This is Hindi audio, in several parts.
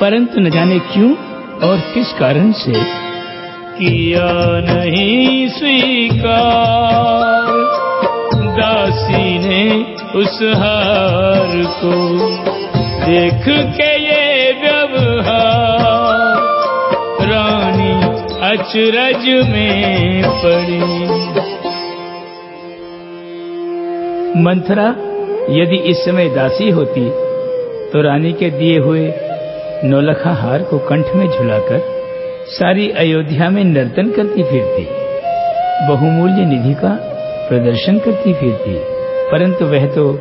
परंतु न जाने क्यों और किस कारण से। किया नहीं स्वीकार। दासी ने उस हार को देख के ये व्यवहार। रानी अचरज में पड़ी। मंथरा यदि इस समय दासी होती तो रानी के दिए हुए नौलखा हार को कंठ में झुलाकर सारी अयोध्या में नर्तन करती फिरती। बहुमूल्य निधि का प्रदर्शन करती फिरती। परंतु वह तो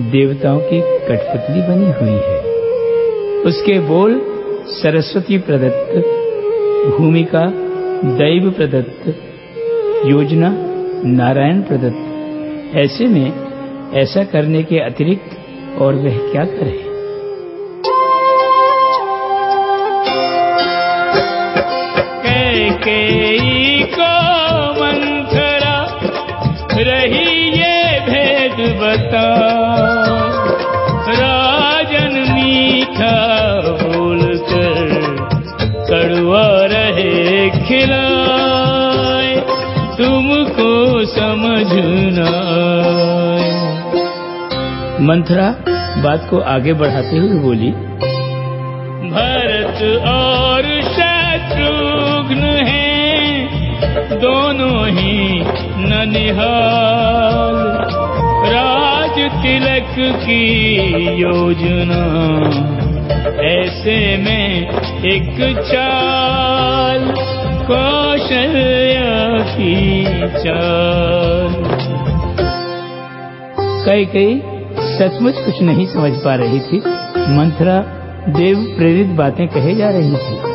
देवताओं की कठपुतली बनी हुई है। उसके बोल सरस्वती प्रदत्त भूमिका दैव प्रदत्त, योजना नारायण प्रदत्त। ऐसे में ऐसा करने के अतिरिक्त और वह क्या करे? कैकेयी को मंथरा रही ये भेद बता। राजन मीठा बोलकर कड़वा रहे खिलाए तुमको समझना मंथरा बात को आगे बढ़ाते हुए बोली भरत और शत्रुघ्न हैं, दोनों ही ननिहाल। राज तिलक की योजना, ऐसे में एक चाल, कौशल्या की चाल। कई कई सचमुच कुछ नहीं समझ पा रही थी। मंथरा देव प्रेरित बातें कहे जा रही थी।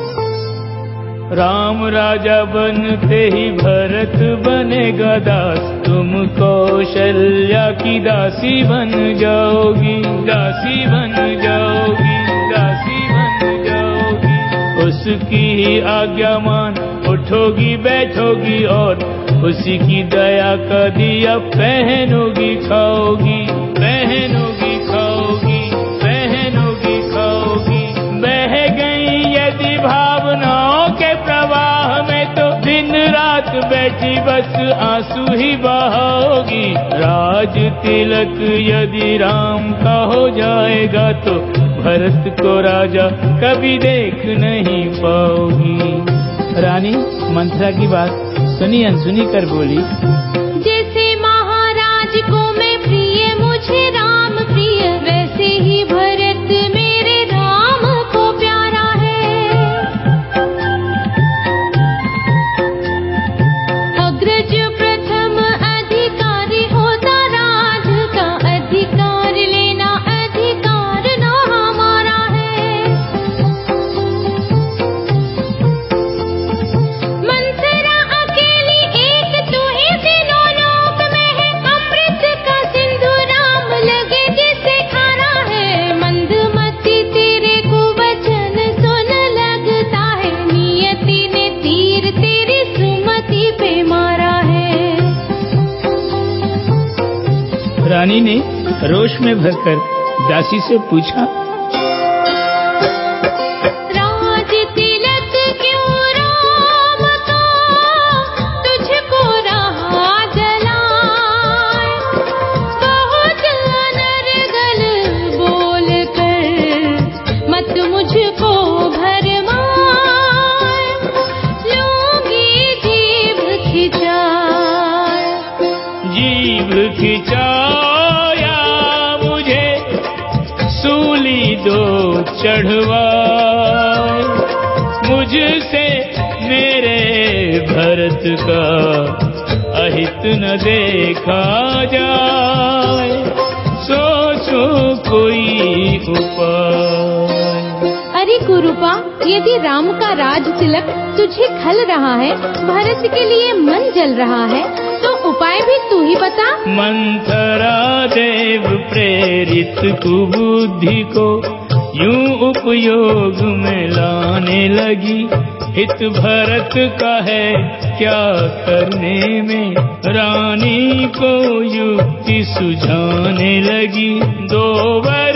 राम राजा बनते ही भरत बनेगा दास तुम कौशल्या की दासी बन जाओगी, दासी बन जाओगी, दासी बन जाओगी। उसकी ही आज्ञा मान, उठोगी, बैठोगी और उसी की दया का दिया पहनोगी, खाओगी। बैठी बस आँसू ही बहाओगी। राज तिलक यदि राम का हो जाएगा तो भरत को राजा कभी देख नहीं पाओगी। रानी मंत्रा की बात सुनी अनसुनी कर बोली। रानी ने रोष में भरकर दासी से पूछा जीव तिलक दो चढ़वाए। मुझसे मेरे भरत का अहित न देखा जाए। सोचो कोई उपाय। अरे कुरूपा यदि राम का राज तिलक तुझे खल रहा है भरत के लिए मन जल रहा है तो उपाय भी तू ही बता। मंथरा देव प्रेरित कुबुद्धि को यूँ उपयोग में लाने लगी। हित भरत का है क्या करने में? रानी को युक्ति सुझाने लगी। दो वर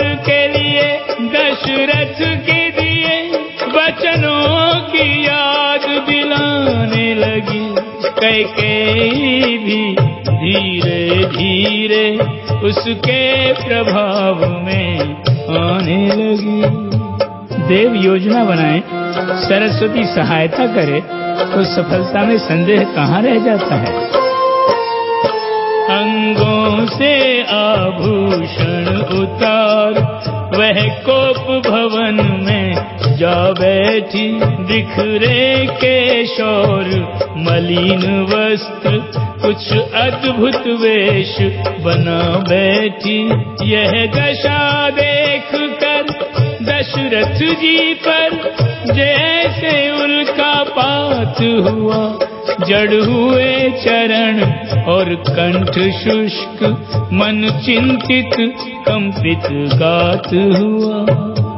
दिलाने लगी, कैके भी धीरे धीरे उसके प्रभाव में आने लगी। देव योजना बनाए, सरस्वती सहायता करे तो सफलता में संदेह कहाँ रह जाता है? अंगों से आभूषण उतार, वह कोप भवन में जा बैठी बिखरे के शौर मलिन वस्त्र, कुछ अद्भुत वेश बना बैठी। यह दशा देख कर दशरथ जी पर जैसे उल्का पात हुआ, जड़ हुए चरण और कंठ शुष्क, मन चिंतित, कंपित गात हुआ।